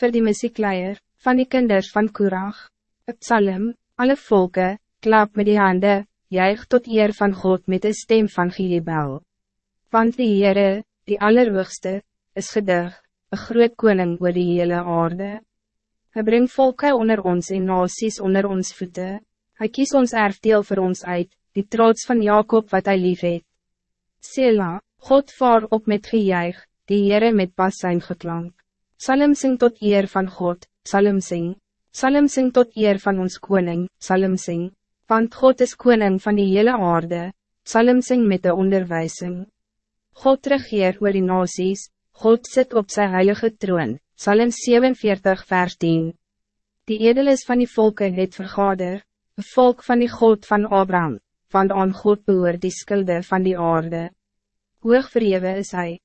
voor die muziekleier, van die kinders van Kurach. Het psalm, alle volken, klap met die handen, juig tot eer van God met de stem van Giebel. Want die Heere, die Allerhoogste, is gedig, een groot koning oor die hele aarde. Hij brengt volken onder ons en nasies onder ons voeten. Hij kiest ons erfdeel voor ons uit, die trots van Jacob wat hij lief het. Sela, God vaar op met gejuich, die Heere met pas zijn geklank. Salem sing tot eer van God, Salem sing. Salem sing tot eer van ons koning, Salem sing. Want God is koning van die hele aarde, Salem sing met de onderwijzing. God regeer oor die nasies, God zit op zijn heilige troon, Salem 47 vers 10. Die edeles van die volken het vergader, een volk van die God van Abraham, want aan God behoor die skulde van die aarde. Hoog verhewe is hij.